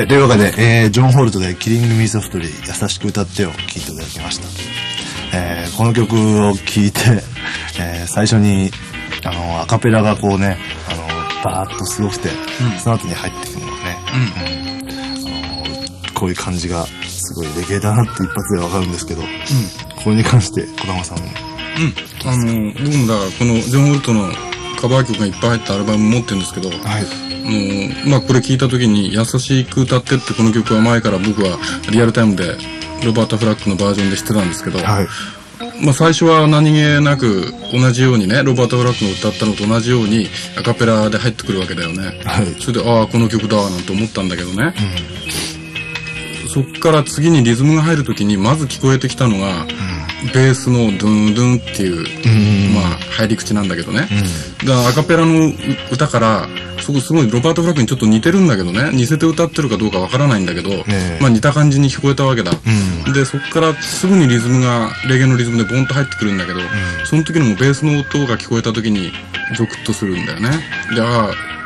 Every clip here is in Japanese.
はい、というわけで、えー、ジョン・ホルトで、キリング・ミー・ソフトリー、優しく歌ってを聴いていただきました。えー、この曲を聴いて、えー、最初に、あの、アカペラがこうね、あの、バーッとすごくて、その後に入ってくるのね、うんあの、こういう感じが、すごいレゲエだなって一発でわかるんですけど、これに関して、児玉さん。うん。あの、僕もだから、このジョン・ホルトのカバー曲がいっぱい入ったアルバム持ってるんですけど、はい。あの、まあ、これ聞いた時に、優しく歌ってってこの曲は前から僕はリアルタイムで、ロバート・フラッグのバージョンで知ってたんですけど、はい。まあ、最初は何気なく同じようにねロバート・フラッグの歌ったのと同じようにアカペラで入ってくるわけだよね、はい、それでああこの曲だなんて思ったんだけどね、うん、そっから次にリズムが入る時にまず聞こえてきたのが、うん、ベースのドゥンドゥンっていう、うん、まあ入り口なんだけどね、だからアカペラの歌からそこすごいロバート・フラッグにちょっと似てるんだけどね。似せて歌ってるかどうかわからないんだけど、まあ似た感じに聞こえたわけだ、うん、でそこからすぐにリズムがレゲエのリズムでボンと入ってくるんだけど、うん、その時のもベースの音が聞こえた時にゾクッとするんだよね。でああ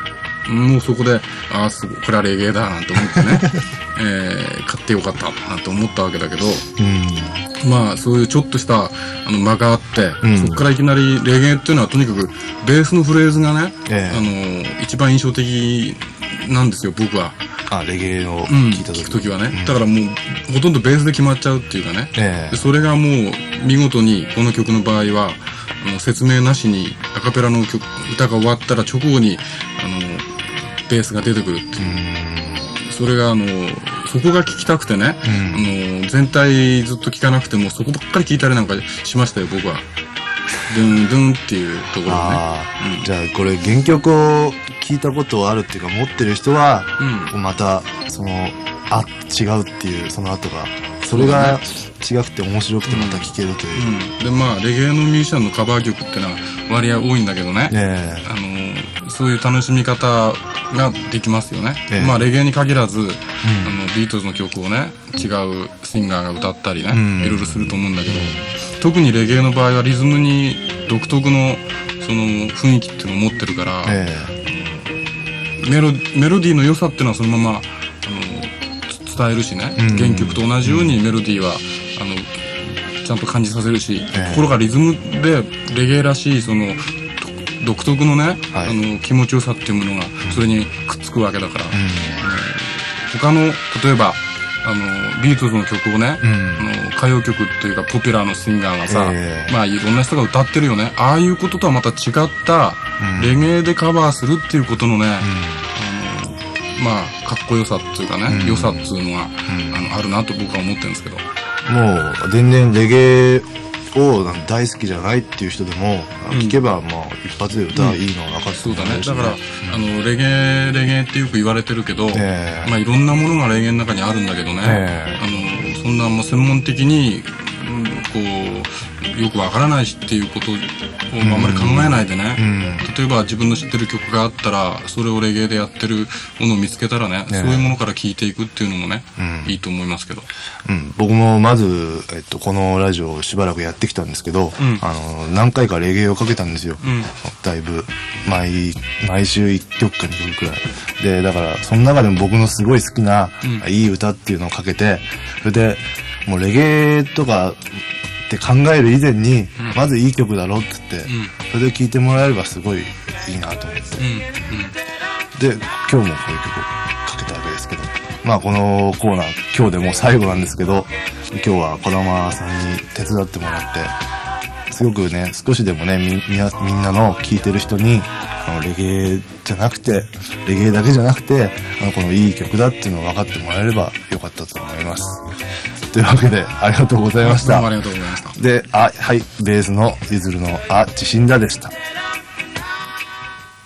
もうそこでああすごいこれはレゲエだなんて思ってね、えー、買ってよかったなんて思ったわけだけど、うん。まあそういうちょっとしたあの間があって、うん、そこからいきなりレゲエっていうのはとにかくベースのフレーズがね、えー、あの一番印象的なんですよ僕は。あレゲエを聞いた時,、うん、時はね、うん、だからもうほとんどベースで決まっちゃうっていうかね、えー、それがもう見事にこの曲の場合はあの説明なしにアカペラの曲歌が終わったら直後にあのベースが出てくるっていう、それがあのそこが聞きたくてね、うん、あの全体ずっと聞かなくてもそこばっかり聞いたりなんかしましたよ僕は。ドゥン ドゥンっていうところね、うん、じゃあこれ原曲を聞いたことあるっていうか持ってる人は、うん、またそのあ違うっていうその後が。それが違くて面白くてまた聴けるという、うん、でまあレゲエのミュージシャンのカバー曲ってのは割合多いんだけどね、ねあのそういう楽しみ方ができますよね、えー、まあレゲエに限らず、うん、あのビートルズの曲をね違うシンガーが歌ったりね、うん、いろいろすると思うんだけど特にレゲエの場合はリズムに独特のその雰囲気っていうのを持ってるから、えー、メロメロディーの良さっていうのはそのままあの伝えるしね、うん、原曲と同じようにメロディーは、あのちゃんと感じさせるし、えー、ところがリズムでレゲエらしいその独特のね、はい、あの気持ちよさっていうものがそれにくっつくわけだから、うん、他の例えばあのビートルズの曲をね、うん、あの歌謡曲っていうかポピュラーのシンガーがさ、えー、まあいろんな人が歌ってるよね。ああいうこととはまた違ったレゲエでカバーするっていうことのね、うん、あのまあかっこよさっていうかね、うん、良さっていうのが、あのあるなと僕は思ってるんですけど。もう全然レゲエを大好きじゃないっていう人でも聞けばまあ一発で歌いいのは分かってる、そうだね。だから、あのレゲエレゲエってよく言われてるけど、え。ー、まあいろんなものがレゲエの中にあるんだけどね、え。ー、あのそんなまあ専門的にこうよくわからないしっていうことをあんまり考えないでね、うん、例えば自分の知ってる曲があったらそれをレゲエでやってるものを見つけたらね、ね。そういうものから聴いていくっていうのもね、うん、いいと思いますけど、うん、僕もまず、えっと、このラジオをしばらくやってきたんですけど、あの何回かレゲエをかけたんですよ、だいぶ。毎毎週1曲か2曲くらい。でだからその中でも僕のすごい好きな、いい歌っていうのをかけてそれでもうレゲエとかって考える以前に、うん、まずいい曲だろって言って、うん、それで聴いてもらえればすごいいいなと思って、うん、で今日もこういう曲をかけたわけですけど。まあこのコーナー今日でもう最後なんですけど今日は児玉さんに手伝ってもらってすごくね少しでもねみみんなの聴いてる人にあのレゲエじゃなくてレゲエだけじゃなくてあのこのいい曲だっていうのを分かってもらえればよかったと思います。というわけで、ありがとうございました。ありがとうございました。で、あ、はい、ベースのゆずるの、あ、地震だでした。